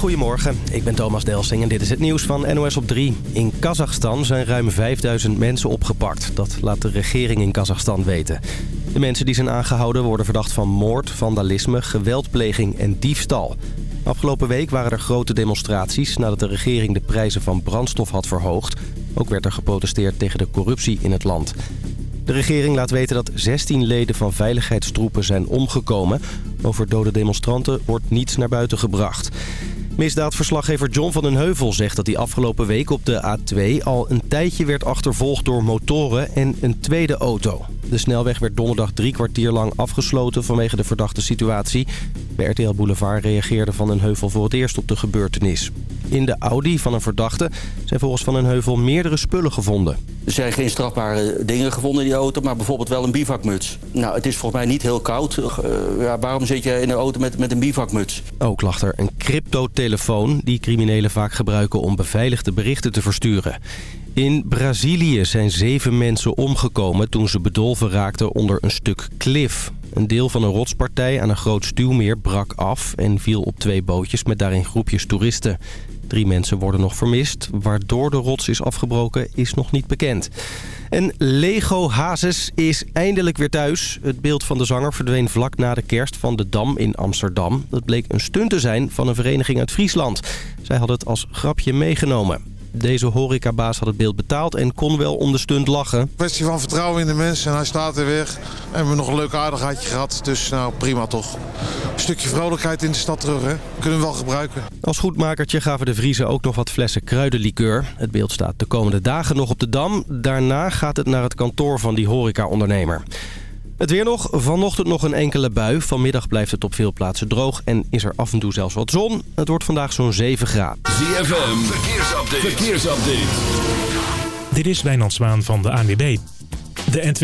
Goedemorgen, ik ben Thomas Delsing en dit is het nieuws van NOS op 3. In Kazachstan zijn ruim 5000 mensen opgepakt. Dat laat de regering in Kazachstan weten. De mensen die zijn aangehouden worden verdacht van moord, vandalisme, geweldpleging en diefstal. Afgelopen week waren er grote demonstraties nadat de regering de prijzen van brandstof had verhoogd. Ook werd er geprotesteerd tegen de corruptie in het land. De regering laat weten dat 16 leden van veiligheidstroepen zijn omgekomen. Over dode demonstranten wordt niets naar buiten gebracht. Misdaadverslaggever John van den Heuvel zegt dat hij afgelopen week op de A2 al een tijdje werd achtervolgd door motoren en een tweede auto. De snelweg werd donderdag drie kwartier lang afgesloten vanwege de verdachte situatie. Bij RTL Boulevard reageerde Van den Heuvel voor het eerst op de gebeurtenis. In de Audi van een verdachte zijn volgens Van den Heuvel meerdere spullen gevonden. Er zijn geen strafbare dingen gevonden in die auto, maar bijvoorbeeld wel een bivakmuts. Nou, het is volgens mij niet heel koud. Uh, ja, waarom zit je in een auto met, met een bivakmuts? Ook lag er een cryptotelefoon die criminelen vaak gebruiken om beveiligde berichten te versturen. In Brazilië zijn zeven mensen omgekomen toen ze bedolven raakten onder een stuk klif. Een deel van een rotspartij aan een groot stuwmeer brak af en viel op twee bootjes met daarin groepjes toeristen. Drie mensen worden nog vermist. Waardoor de rots is afgebroken is nog niet bekend. En Lego Hazes is eindelijk weer thuis. Het beeld van de zanger verdween vlak na de kerst van de Dam in Amsterdam. Dat bleek een stunt te zijn van een vereniging uit Friesland. Zij had het als grapje meegenomen. Deze horecabaas had het beeld betaald en kon wel om de stunt lachen. Kwestie van vertrouwen in de mensen en hij staat er weer. En we hebben nog een leuk aardigheidje gehad, dus nou prima toch. Een stukje vrolijkheid in de stad terug, hè? Kunnen we wel gebruiken. Als goedmakertje gaven de Vriezen ook nog wat flessen kruidenlikeur. Het beeld staat de komende dagen nog op de Dam. Daarna gaat het naar het kantoor van die horecaondernemer. Het weer nog. Vanochtend nog een enkele bui. Vanmiddag blijft het op veel plaatsen droog en is er af en toe zelfs wat zon. Het wordt vandaag zo'n 7 graden. ZFM, verkeersupdate. verkeersupdate. Dit is Wijnand Zwaan van de ANWB. De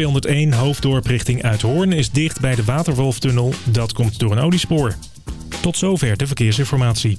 N201 hoofddorp richting Uithoorn is dicht bij de Waterwolftunnel. Dat komt door een oliespoor. Tot zover de verkeersinformatie.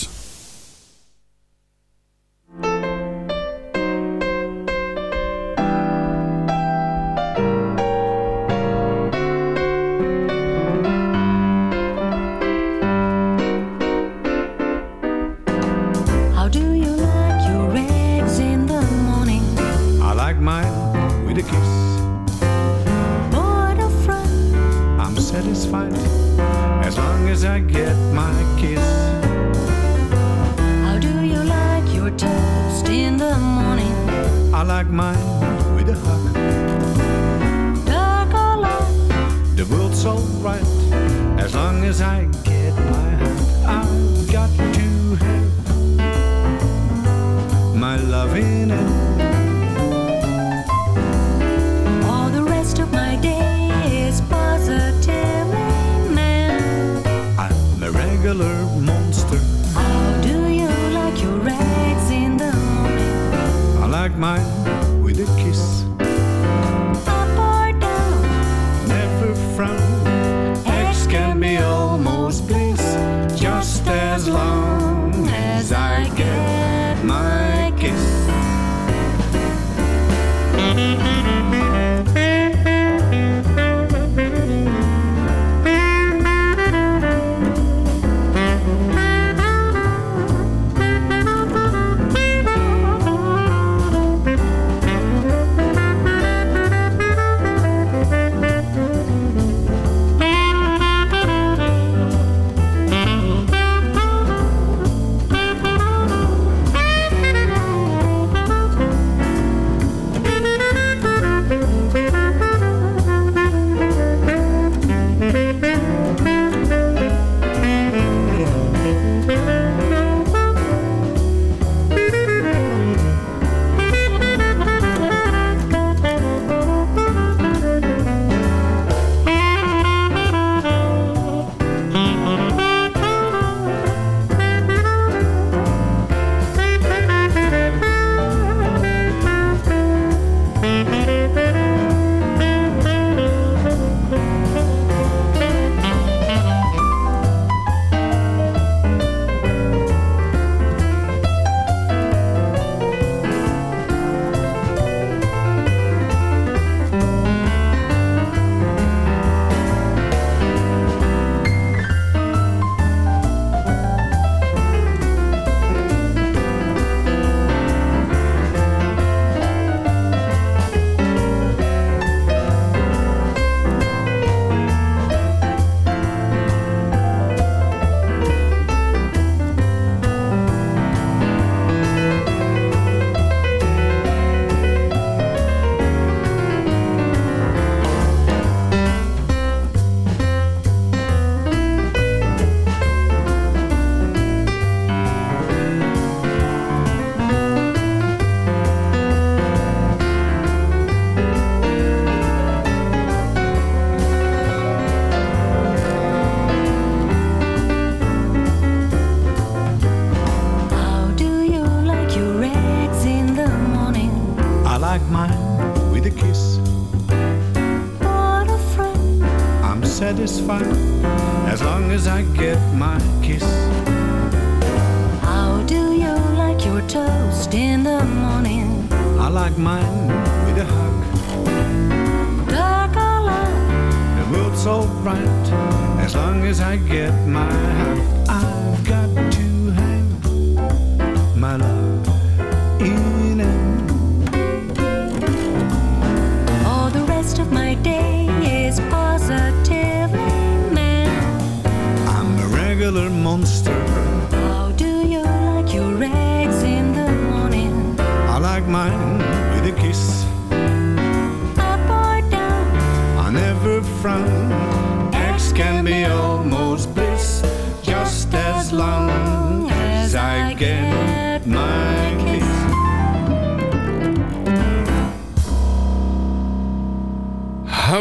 My love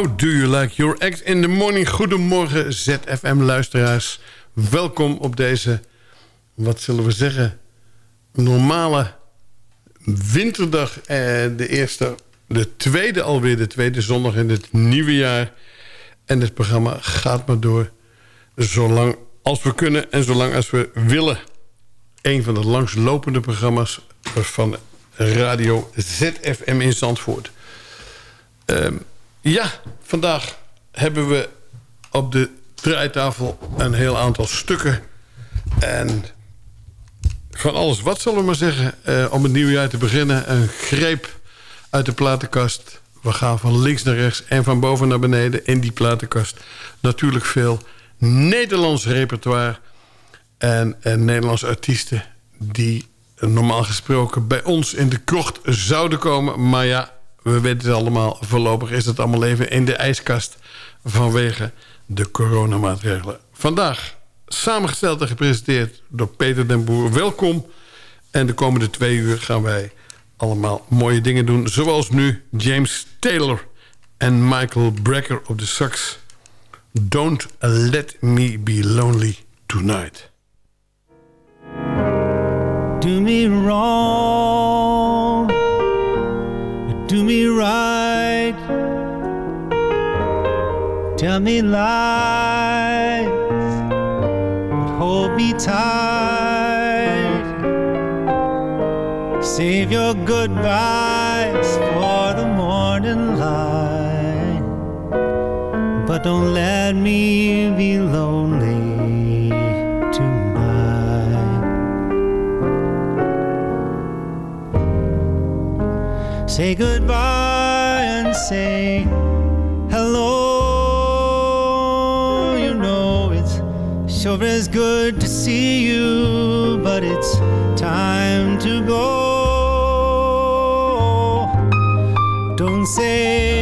Do you like your act in the morning? Goedemorgen ZFM-luisteraars. Welkom op deze, wat zullen we zeggen, normale winterdag. Eh, de eerste, de tweede alweer, de tweede zondag in het nieuwe jaar. En het programma gaat maar door zolang als we kunnen en zolang als we willen. Een van de langslopende programma's van radio ZFM in Zandvoort. Ehm, ja, vandaag hebben we op de draaitafel een heel aantal stukken. En van alles wat, zullen we maar zeggen. eh, om het nieuwe jaar te beginnen. Een greep uit de platenkast. We gaan van links naar rechts en van boven naar beneden in die platenkast. Natuurlijk veel Nederlands repertoire. En, en Nederlandse artiesten die normaal gesproken bij ons in de krocht zouden komen. Maar ja, we weten het allemaal. Voorlopig is het allemaal even in de ijskast vanwege de coronamaatregelen. Vandaag samengesteld en gepresenteerd door Peter den Boer. Welkom. En de komende twee uur gaan wij allemaal mooie dingen doen. Zoals nu James Taylor en Michael Brecker op de sax. Don't let me be lonely tonight. Do me wrong, do me right. Tell me lies, but hold me tight. Save your goodbyes for the morning light, but don't let me be lonely Say goodbye and say hello. You know it's sure is good to see you, but it's time to go. Don't say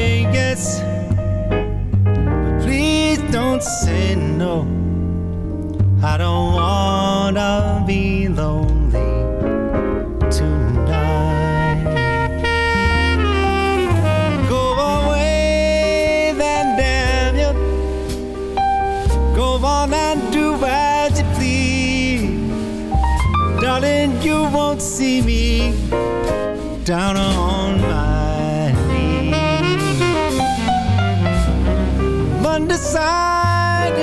down on my knees. Undecided,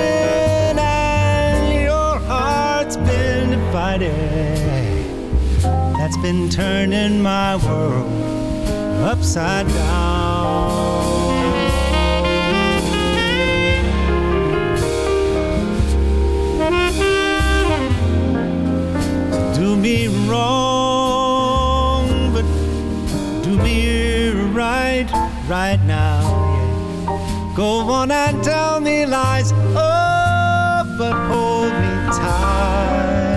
and your heart's been divided. That's been turning my world upside down. Right, now. Yeah. Go on and tell me lies, oh, but hold me tight.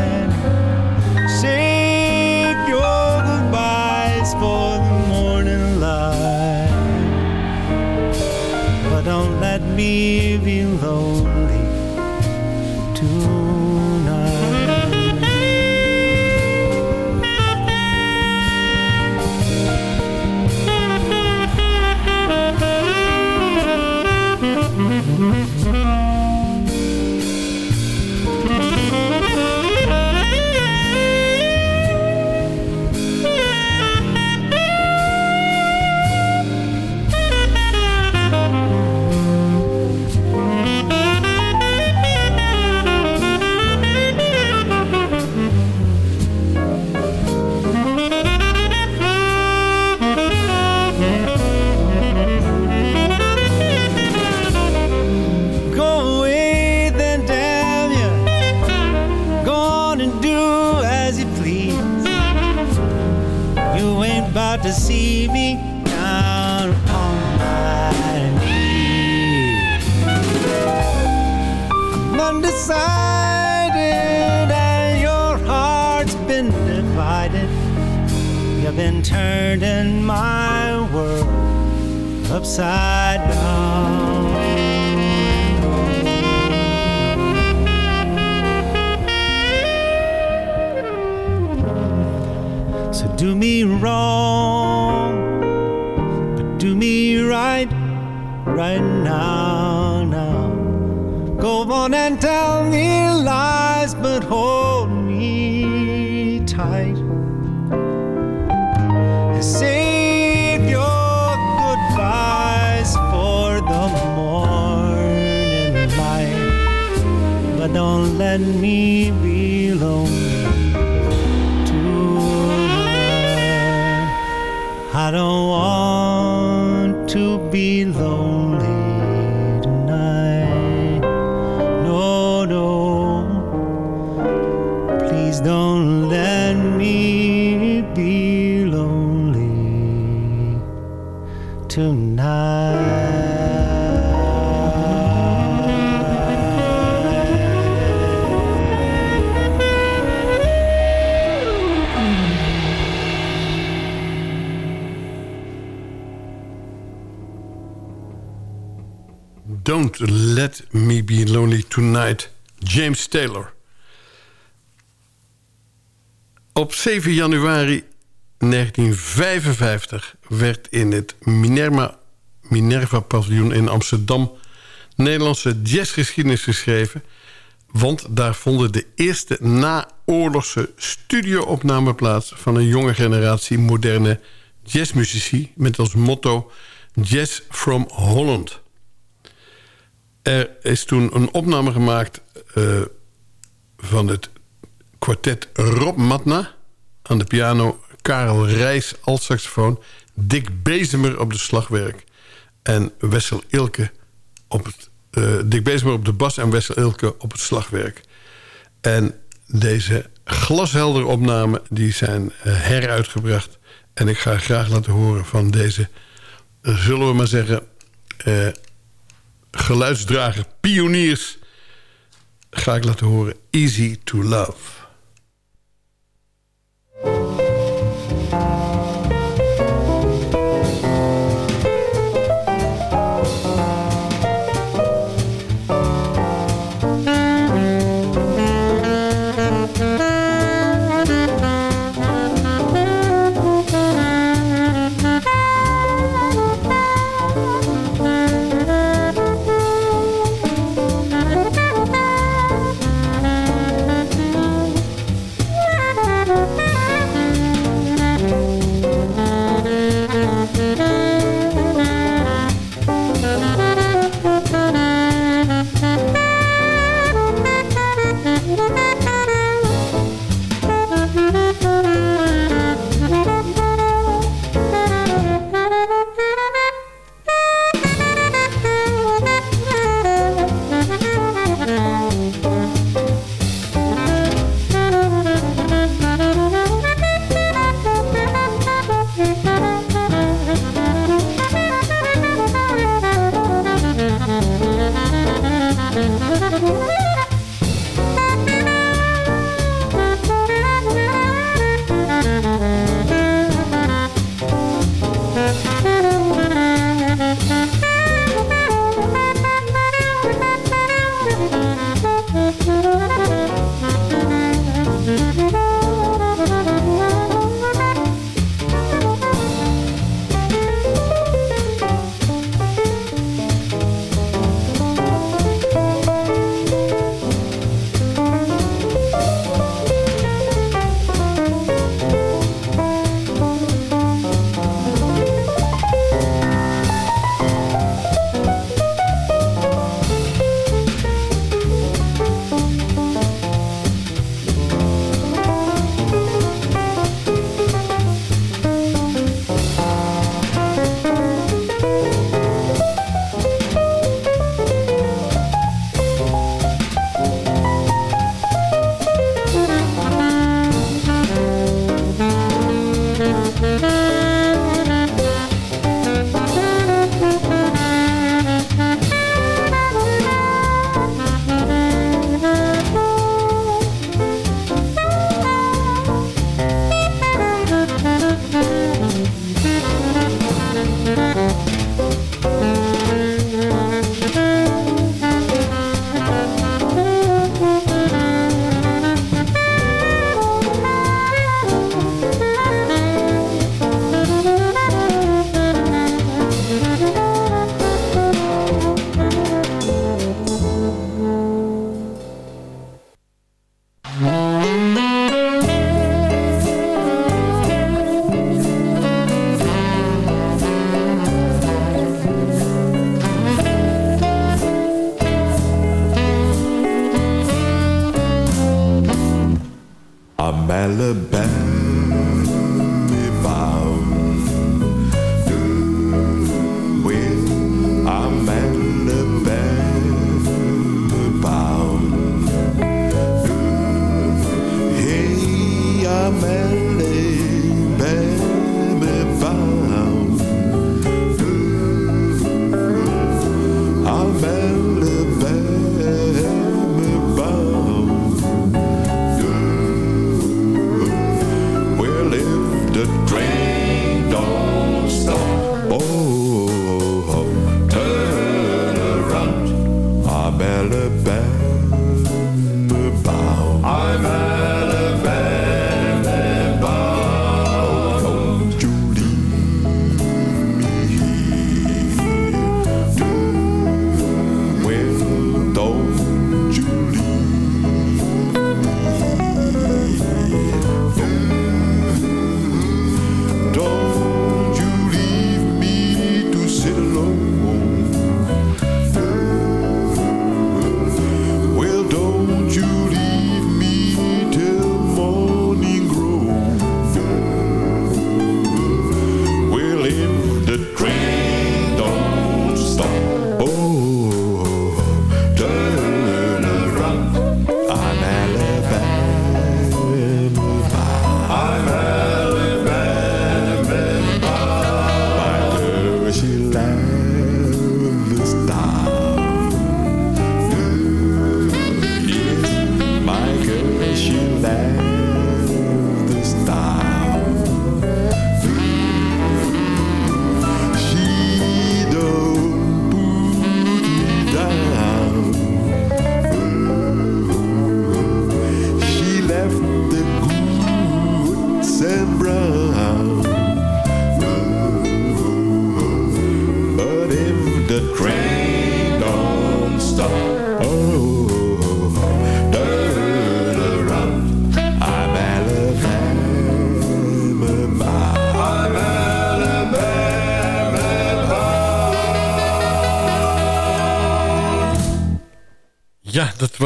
Tonight, James Taylor. Op 7 januari 1955 werd in het Minerva, Minerva Paviljoen in Amsterdam... Nederlandse jazzgeschiedenis geschreven... want daar vonden de eerste naoorlogse studio-opname plaats... van een jonge generatie moderne jazzmuzici... met als motto Jazz from Holland... Er is toen een opname gemaakt uh, van het kwartet Rob Matna... aan de piano, Karel Rijs als saxofoon... Dick Bezemer op de slagwerk en Wessel Ilke op het... Uh, Dick Bezemer op de bas en Wessel Ilke op het slagwerk. En deze glasheldere opnamen die zijn uh, heruitgebracht... en ik ga graag laten horen van deze, zullen we maar zeggen geluidsdrager pioniers ga ik laten horen Easy to Love.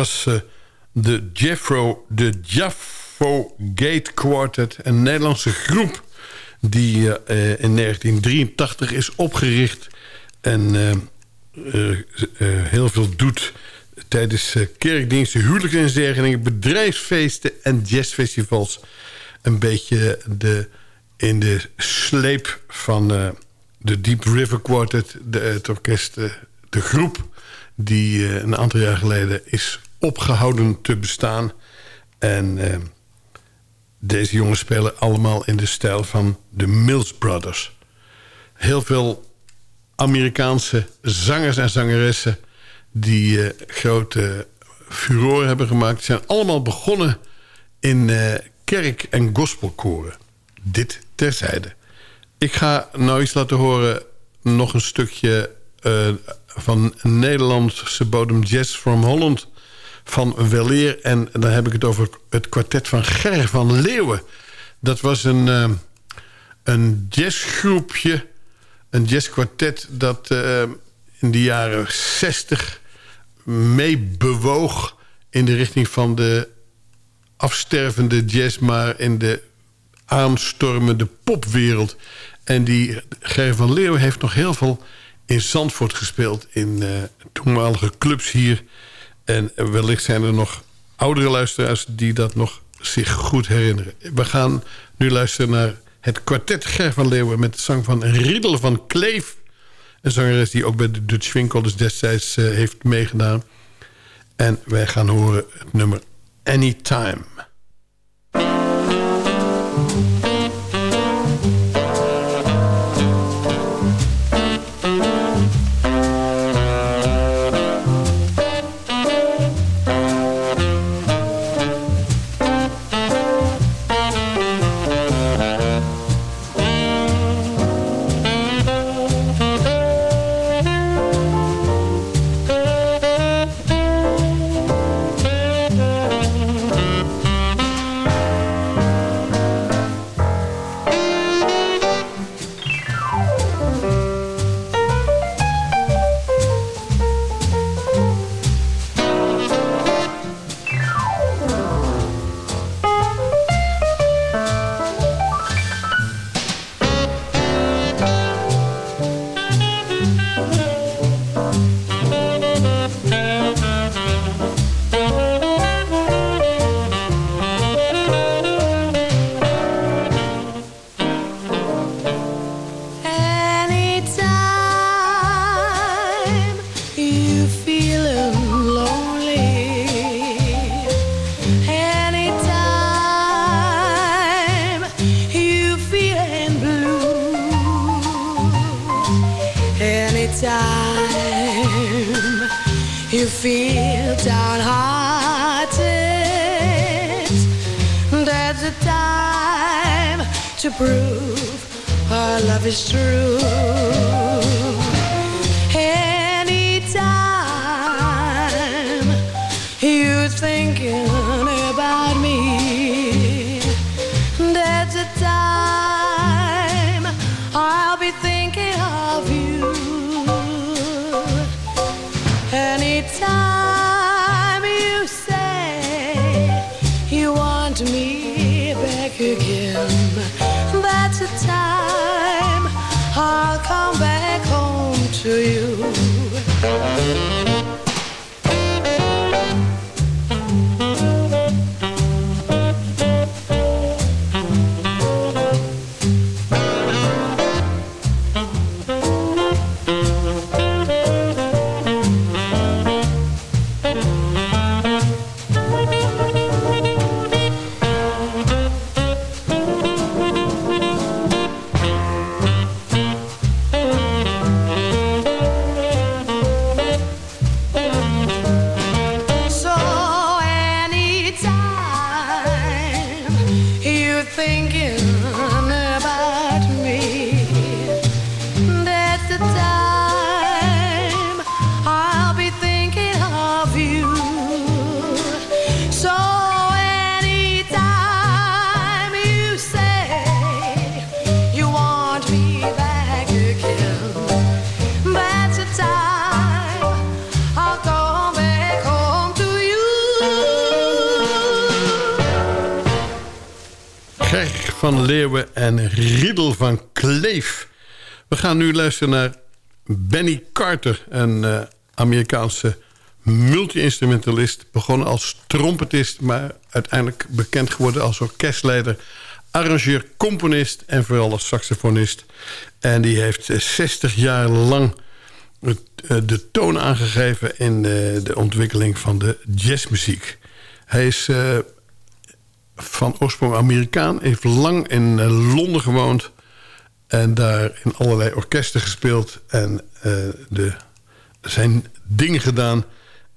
Was eh, de Jeffro, de Jaffo Gate Quartet. Een Nederlandse groep die eh, eh, in 1983 is opgericht. En heel veel doet tijdens kerkdiensten, huwelijksinzegeningen... bedrijfsfeesten en jazzfestivals. Een beetje de, in de sleep van de Deep River Quartet... De, het orkest, de groep die een aantal jaar geleden is opgehouden te bestaan. En eh, deze jongens spelen allemaal in de stijl van de Mills Brothers. Heel veel Amerikaanse zangers en zangeressen... die eh, grote furore hebben gemaakt... zijn allemaal begonnen in eh, kerk- en gospelkoren. Dit terzijde. Ik ga nou iets laten horen... nog een stukje van Nederlandse bodem Jazz from Holland... van Weleer. En dan heb ik het over het kwartet van Ger van Leeuwen. Dat was een, eh, een jazzgroepje, een jazzkwartet... dat eh, in de jaren 60 meebewoog in de richting van de afstervende jazz... maar in de aanstormende popwereld. En die Ger van Leeuwen heeft nog heel veel in Zandvoort gespeeld... in eh, toenmalige clubs hier. En wellicht zijn er nog oudere luisteraars... die dat nog zich goed herinneren. We gaan nu luisteren naar het kwartet Ger van Leeuwen... met de zang van Riedel van Kleef. Een zangeres die ook bij de Dutch Winkel destijds eh, heeft meegedaan. En wij gaan horen het nummer. Anytime nu luisteren naar Benny Carter, een eh, Amerikaanse multi-instrumentalist. Begonnen als trompetist, maar uiteindelijk bekend geworden als orkestleider, arrangeur, componist en vooral als saxofonist. En die heeft eh, 60 jaar lang eh, de toon aangegeven in eh, de ontwikkeling van de jazzmuziek. Hij is eh, van oorsprong Amerikaan. Heeft lang in eh, Londen gewoond. En daar in allerlei orkesten gespeeld. En eh, de, zijn dingen gedaan.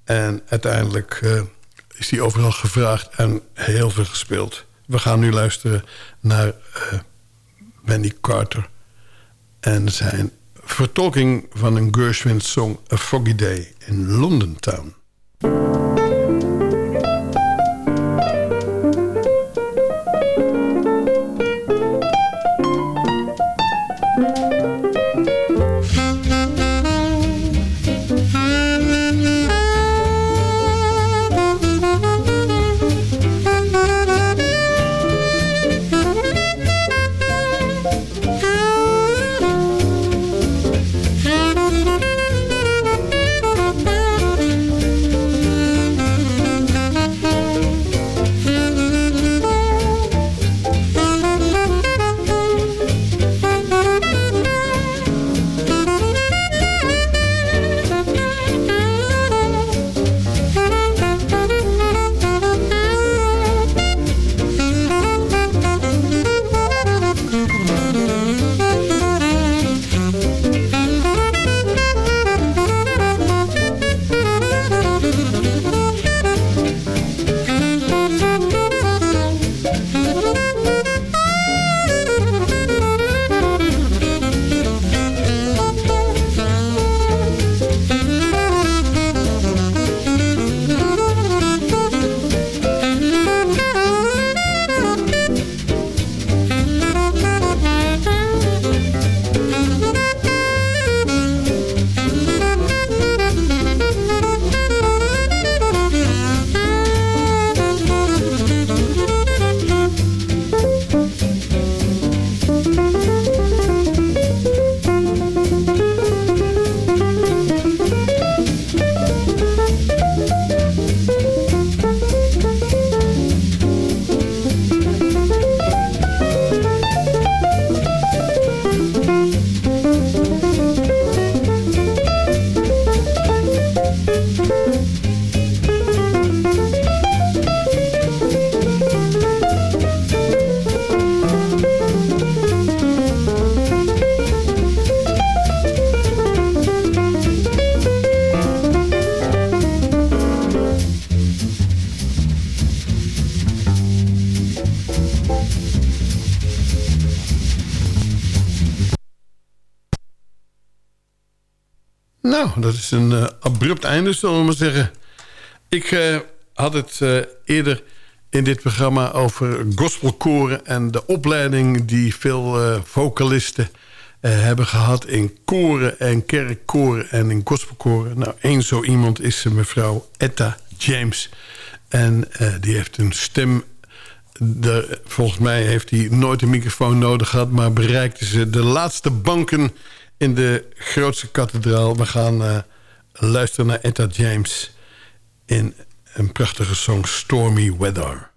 En uiteindelijk eh, is hij overal gevraagd en heel veel gespeeld. We gaan nu luisteren naar eh, Benny Carter. En zijn vertolking van een Gershwin song A Foggy Day in London Town. Is een eh, abrupt einde, zullen we maar zeggen. Ik eh, had het eh, eerder in dit programma over gospelkoren... en de opleiding die veel vocalisten hebben gehad... in koren en kerkkoren en in gospelkoren. Nou, één zo iemand is mevrouw Etta James. En die heeft een stem... De, volgens mij heeft hij nooit een microfoon nodig gehad... maar bereikte ze de laatste banken in de grootste kathedraal. We gaan eh, luisteren naar Etta James in een prachtige song Stormy Weather.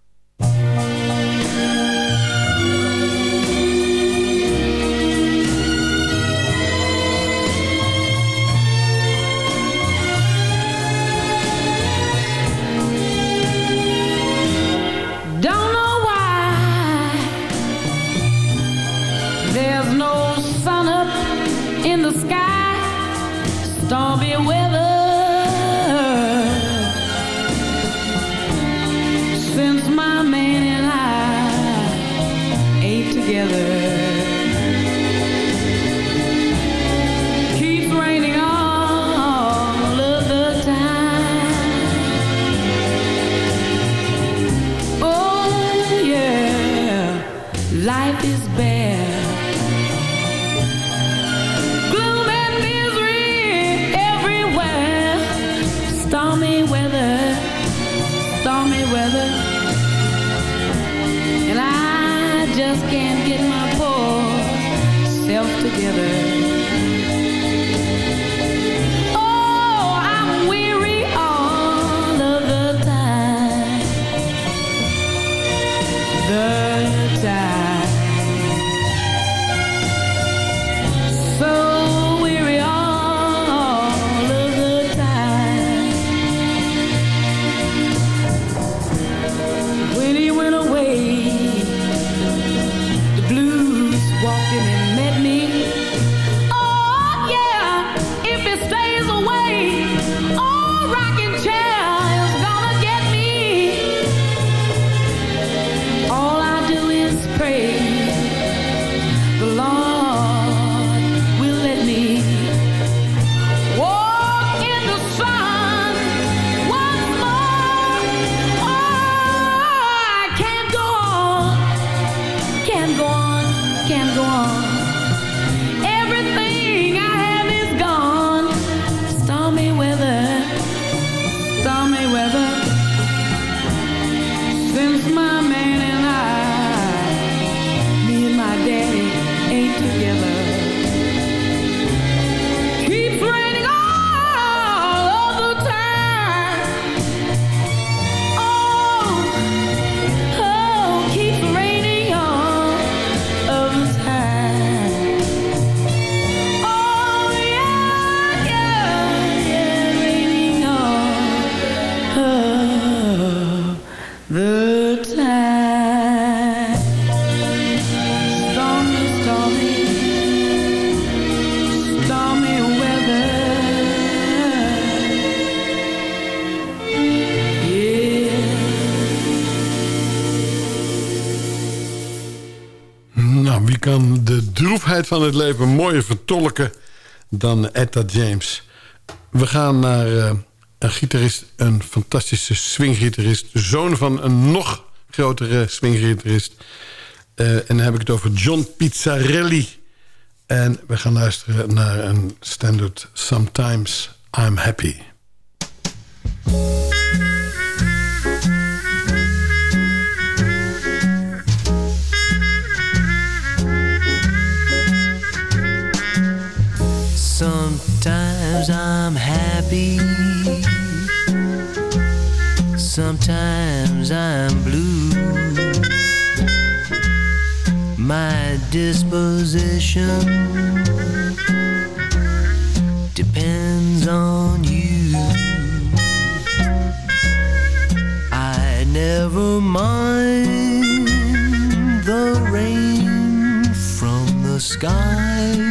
Van het leven mooier vertolken dan Etta James? We gaan naar eh, een gitarist, een fantastische swinggitarist... zoon van een nog grotere swinggitarist. Eh, en dan heb ik het over John Pizzarelli. En we gaan luisteren naar een standard Sometimes I'm Happy. Happy. Sometimes I'm blue. My disposition depends on you. I never mind the rain from the skies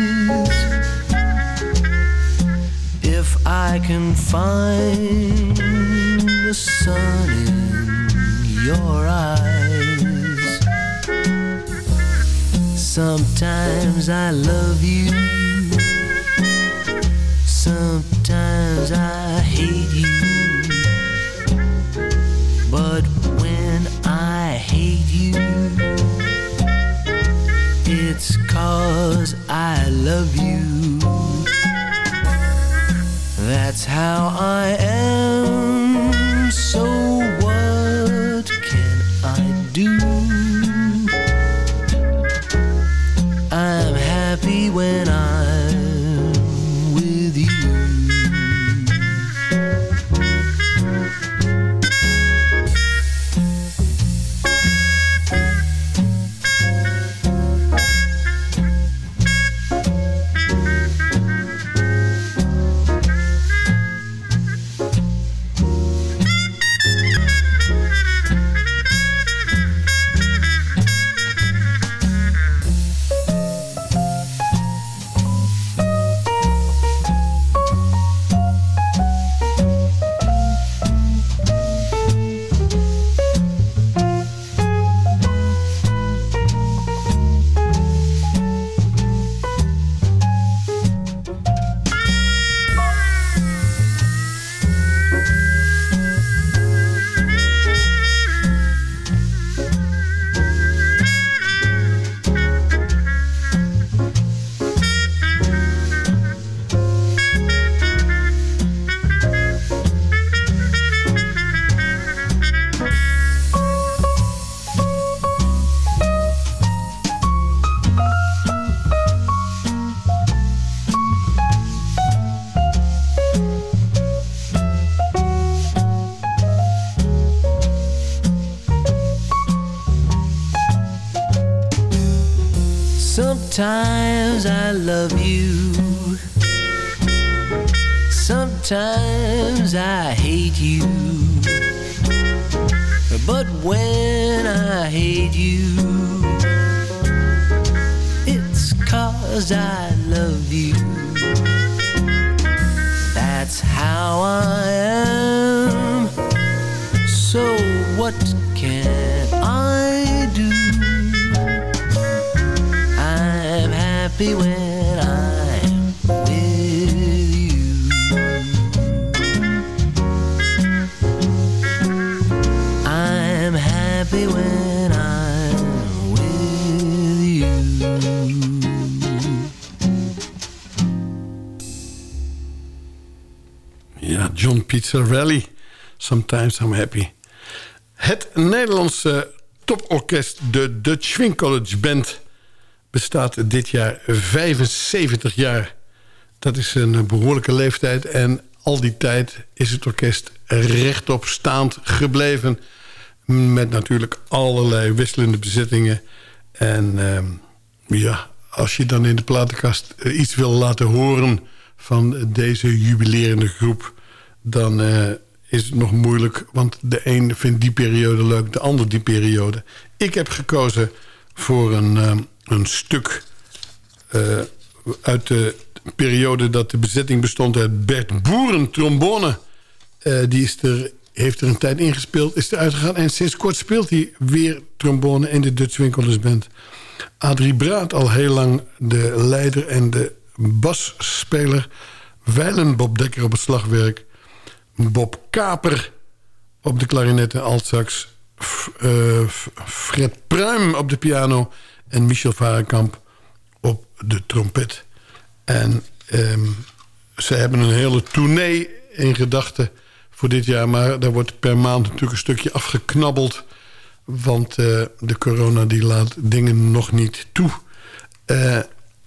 I can find the sun in your eyes. Sometimes I love you. Sometimes I hate you, but when I hate you, it's cause I love you. That's how I am. Sometimes I love you. Sometimes I hate you. But when I hate you, it's cause I love you. That's how I am. Happy when I'm with you. I'm happy when I'm with you. Ja, John Pizzarelli. Sometimes I'm happy. Het Nederlandse toporkest, de Dutch Swing Band... bestaat dit jaar 75 jaar. Dat is een behoorlijke leeftijd. En al die tijd is het orkest rechtop staand gebleven. Met natuurlijk allerlei wisselende bezittingen. En ehm, ja, als je dan in de platenkast eh, iets wil laten horen... van deze jubilerende groep... dan eh, is het nog moeilijk. Want de een vindt die periode leuk, de ander die periode. Ik heb gekozen voor een, ehm, een stuk... eh, uit de periode dat de bezetting bestond uit Bert Boeren, trombone. Eh, die is er, heeft er een tijd ingespeeld, is eruit gegaan. En sinds kort speelt hij weer trombone in de Dutch Winkelers Band. Adrie Braat, al heel lang de leider en de basspeler. Weilen Bob Dekker op het slagwerk. Bob Kaper op de klarinet en altsax. Eh, Fred Pruim op de piano. En Michel Varenkamp op de trompet. En ehm, ze hebben een hele tournee in gedachten voor dit jaar. Maar daar wordt per maand natuurlijk een stukje afgeknabbeld. Want eh, de corona die laat dingen nog niet toe. Eh,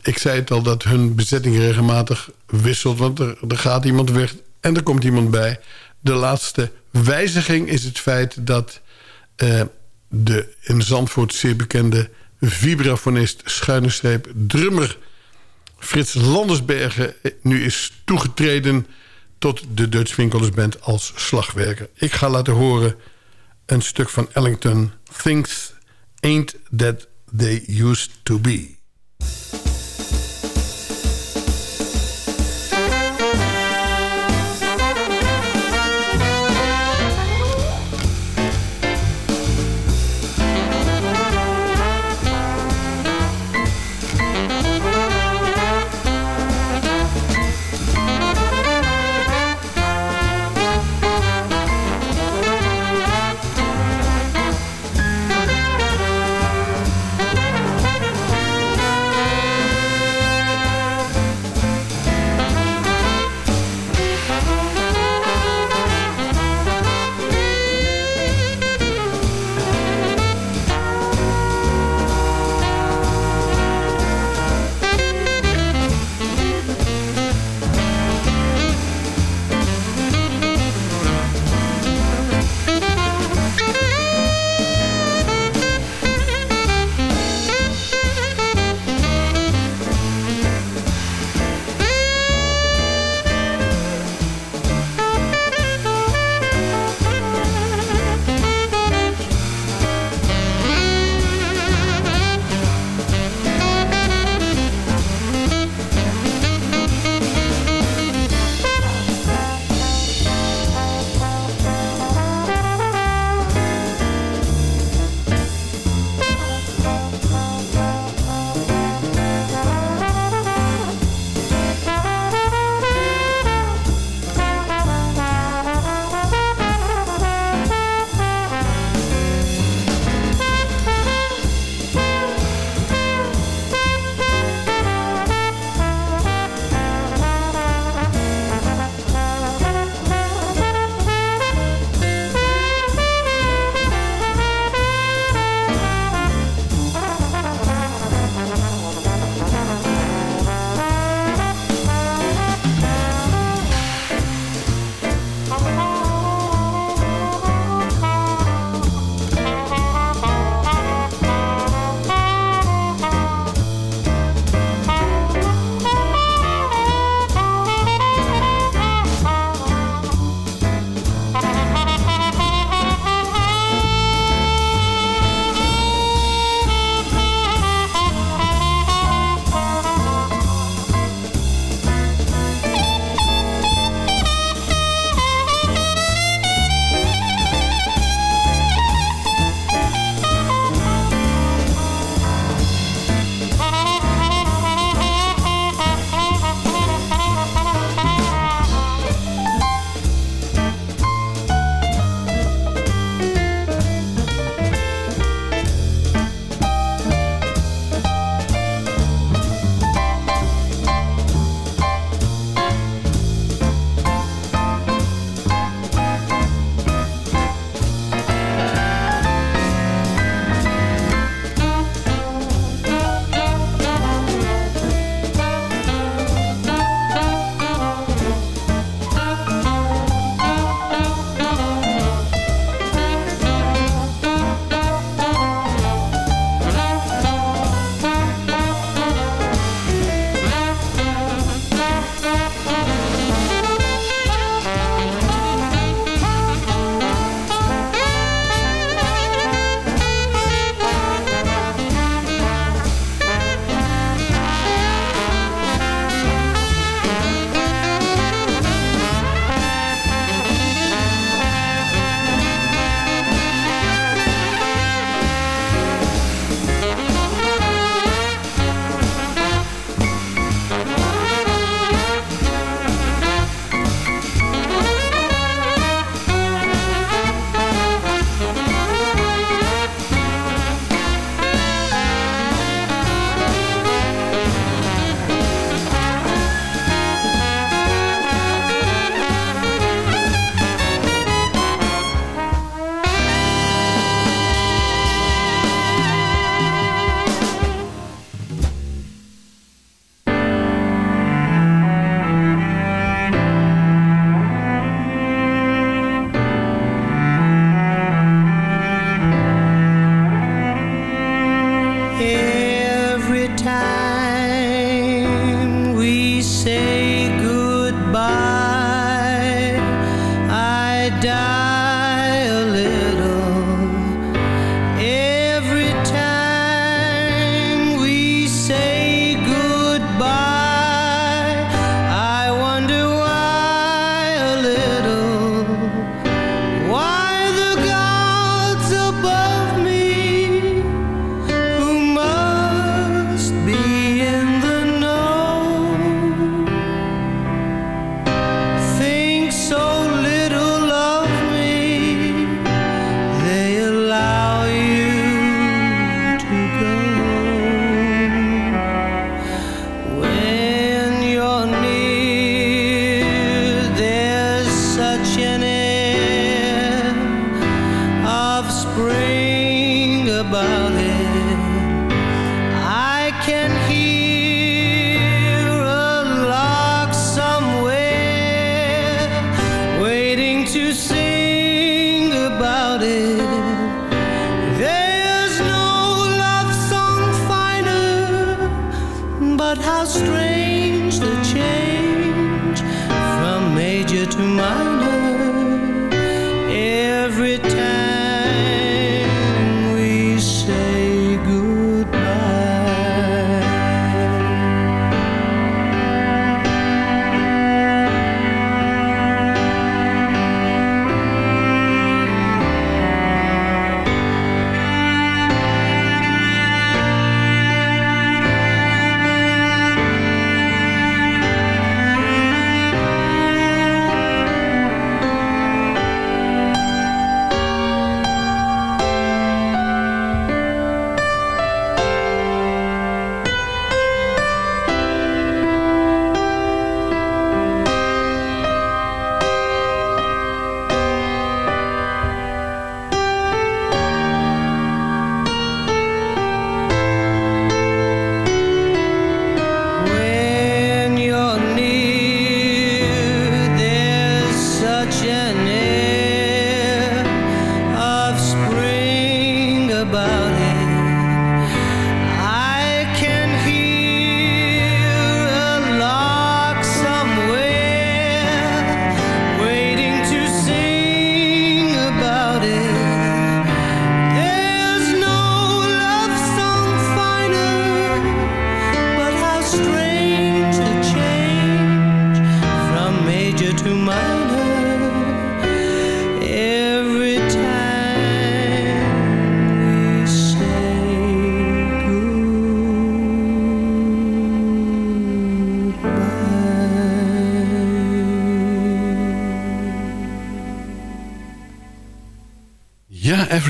ik zei het al dat hun bezetting regelmatig wisselt. Want er, gaat iemand weg en er komt iemand bij. De laatste wijziging is het feit dat eh, de in Zandvoort zeer bekende vibrafonist, schuine streep, drummer Frits Landersbergen nu is toegetreden tot de Dutch Winkelers Band als slagwerker. Ik ga laten horen een stuk van Ellington, Things Ain't That They Used To Be.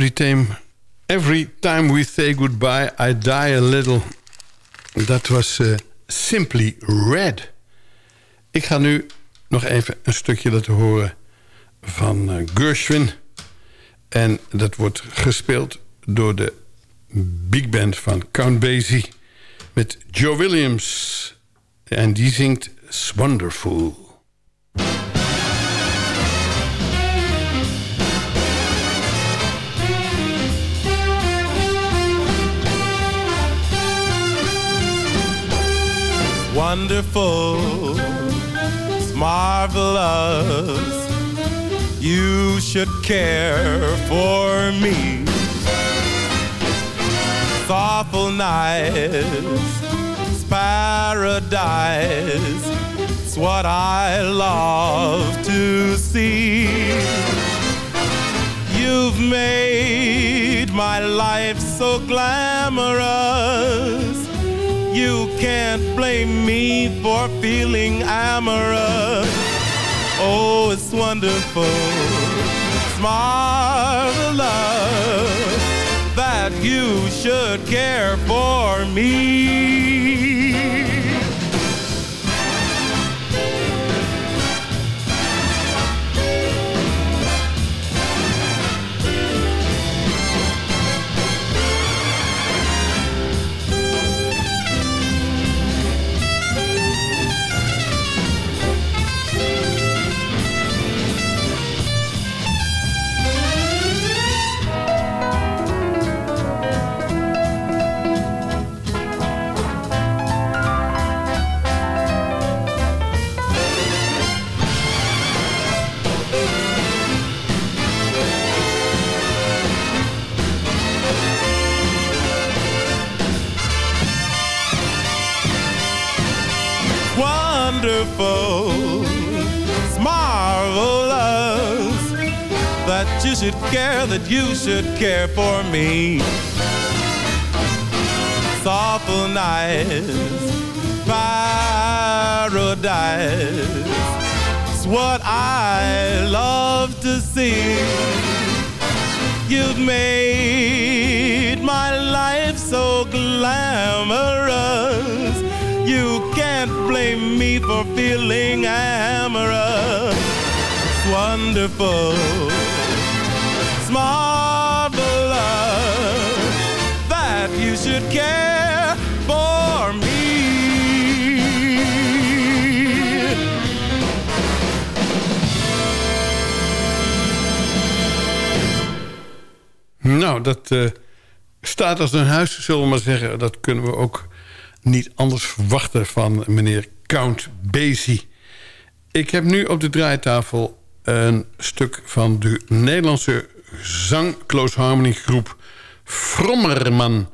Every time, every time we say goodbye, I die a little. Dat was eh, Simply Red. Ik ga nu nog even een stukje laten horen van eh, Gershwin. En dat wordt gespeeld door de big band van Count Basie... met Joe Williams. En die zingt Wonderful. Wonderful, it's marvelous. You should care for me. It's awful nice, it's paradise. It's what I love to see. You've made my life so glamorous. You can't blame me for feeling amorous. Oh, it's wonderful, it's marvelous that you should care for me. Should care, that you should care for me. It's awful nice, paradise. It's what I love to see. You've made my life so glamorous. You can't blame me for feeling amorous. It's wonderful. Marvelous that you should care for me. Nou, dat eh, staat als een huis, zullen we maar zeggen. Dat kunnen we ook niet anders verwachten van meneer Count Basie. Ik heb nu op de draaitafel een stuk van de Nederlandse zang Close Harmony groep Frommerman.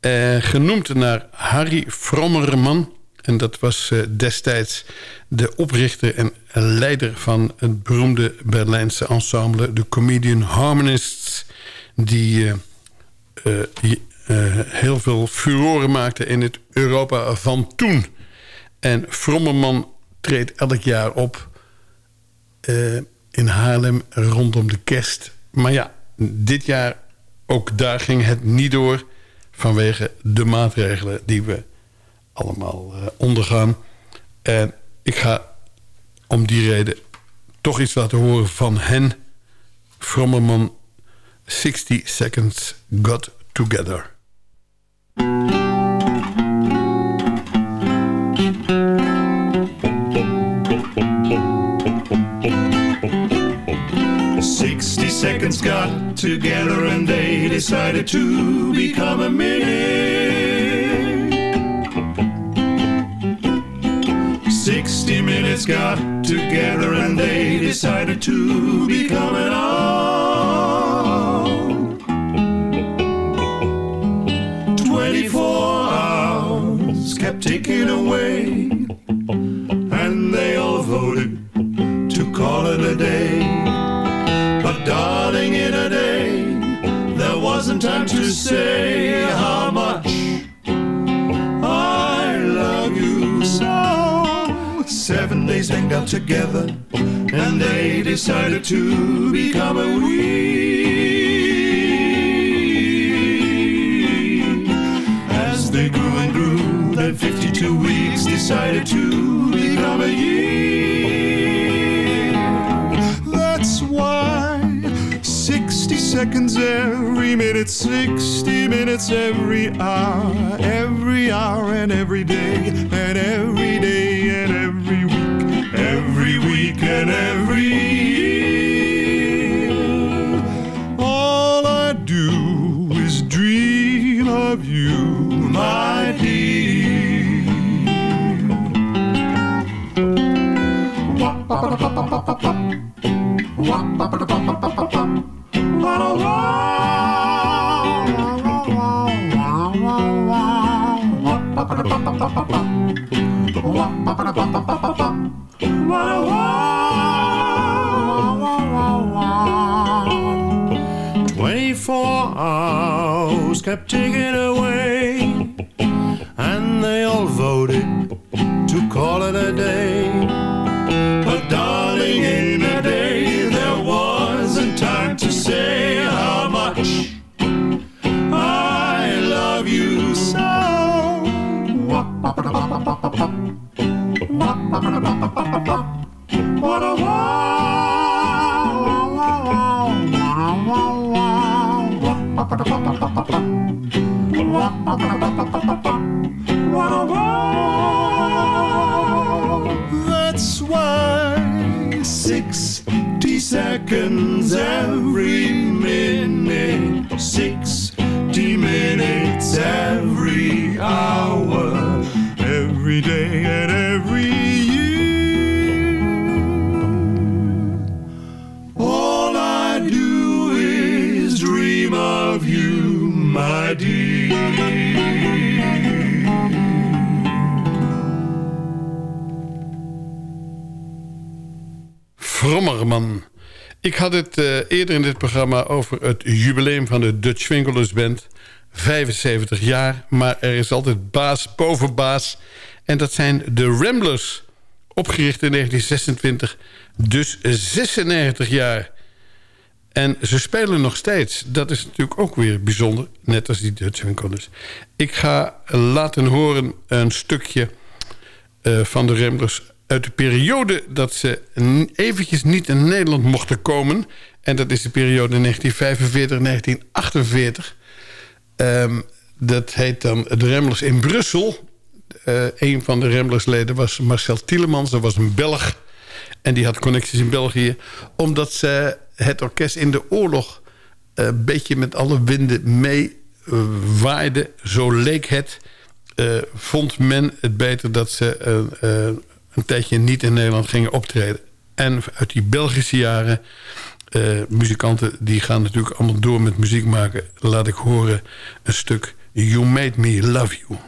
Eh, genoemd naar Harry Frommerman. En dat was eh, destijds de oprichter en leider van het beroemde Berlijnse ensemble... de Comedian Harmonists die eh, eh, heel veel furoren maakte in het Europa van toen. En Frommerman treedt elk jaar op in Haarlem rondom de kerst. Maar ja, dit jaar ook daar ging het niet door... vanwege de maatregelen die we allemaal eh, ondergaan. En ik ga om die reden toch iets laten horen van hen. Frommerman 60 Seconds Got Together. Seconds got together and they decided to become a minute. Sixty minutes got together and they decided to become an hour. Twenty-four hours kept ticking away, together, and they decided to become a we. As they grew and grew, then 52 weeks decided to become a year. That's why 60 seconds every minute, 60 minutes every hour, every hour and every day, and every year. All I do is dream of you, my Twenty-four kept ticking away, and they all voted to call it a day. That's why 60 seconds every Ik had het eh, eerder in dit programma over het jubileum van de Dutch Winkelers Band. 75 jaar, maar er is altijd baas boven baas. En dat zijn de Ramblers, opgericht in 1926. Dus 96 jaar. En ze spelen nog steeds. Dat is natuurlijk ook weer bijzonder. Net als die Dutch Winkelers. Ik ga laten horen een stukje eh, van de Ramblers uit de periode dat ze eventjes niet in Nederland mochten komen. En dat is de periode 1945-1948. Ehm, dat heet dan de Remblers in Brussel. Eh, een van de Remblersleden was Marcel Tielemans. Dat was een Belg. En die had connecties in België. Omdat ze het orkest in de oorlog... eh, een beetje met alle winden mee eh, waaide. Zo leek het. vond men het beter dat ze een tijdje niet in Nederland gingen optreden. En uit die Belgische jaren... eh, muzikanten die gaan natuurlijk allemaal door met muziek maken. Laat ik horen een stuk You Made Me Love You.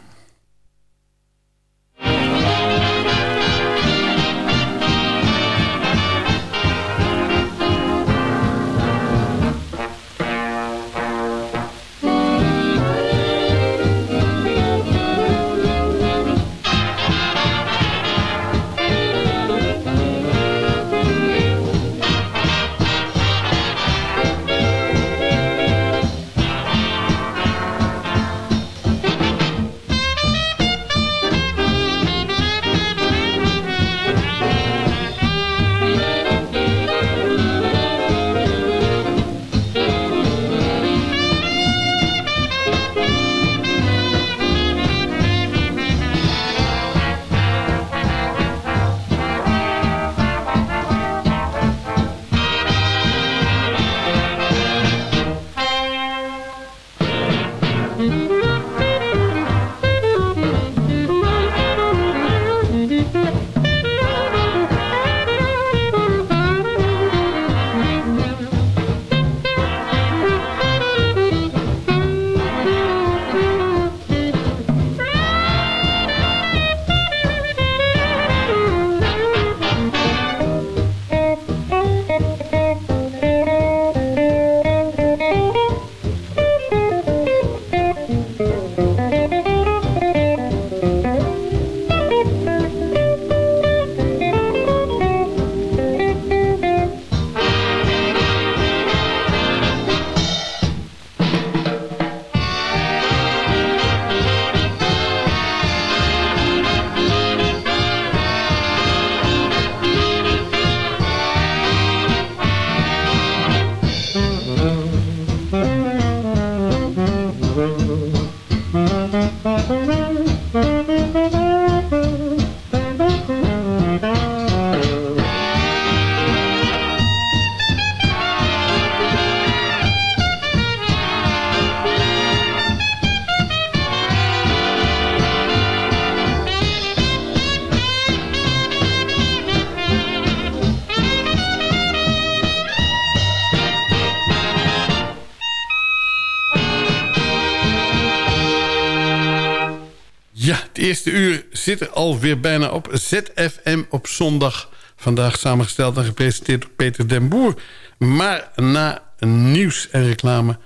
Bijna op. ZFM op zondag. Vandaag samengesteld en gepresenteerd door Peter den Boer. Maar na nieuws en reclame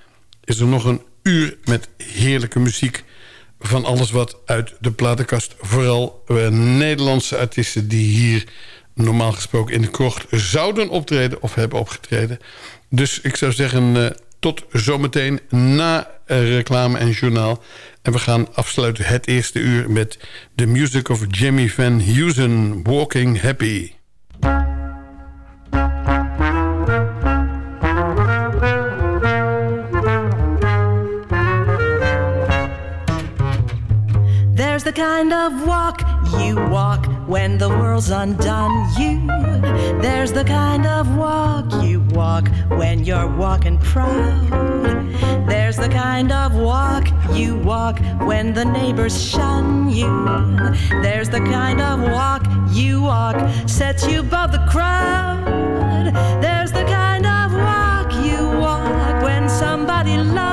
is er nog een uur met heerlijke muziek. Van alles wat uit de platenkast. Vooral eh, Nederlandse artiesten die hier normaal gesproken in de krocht zouden optreden of hebben opgetreden. Dus ik zou zeggen eh, tot zometeen na eh, reclame en journaal. En we gaan afsluiten het eerste uur met de music of Jimmy Van Heusen, Walking Happy. There's the kind of walk you walk when the world's undone you. There's the kind of walk you walk when you're walking proud. There's the kind of walk you walk when the neighbors shun you. There's the kind of walk you walk sets you above the crowd. There's the kind of walk you walk when somebody loves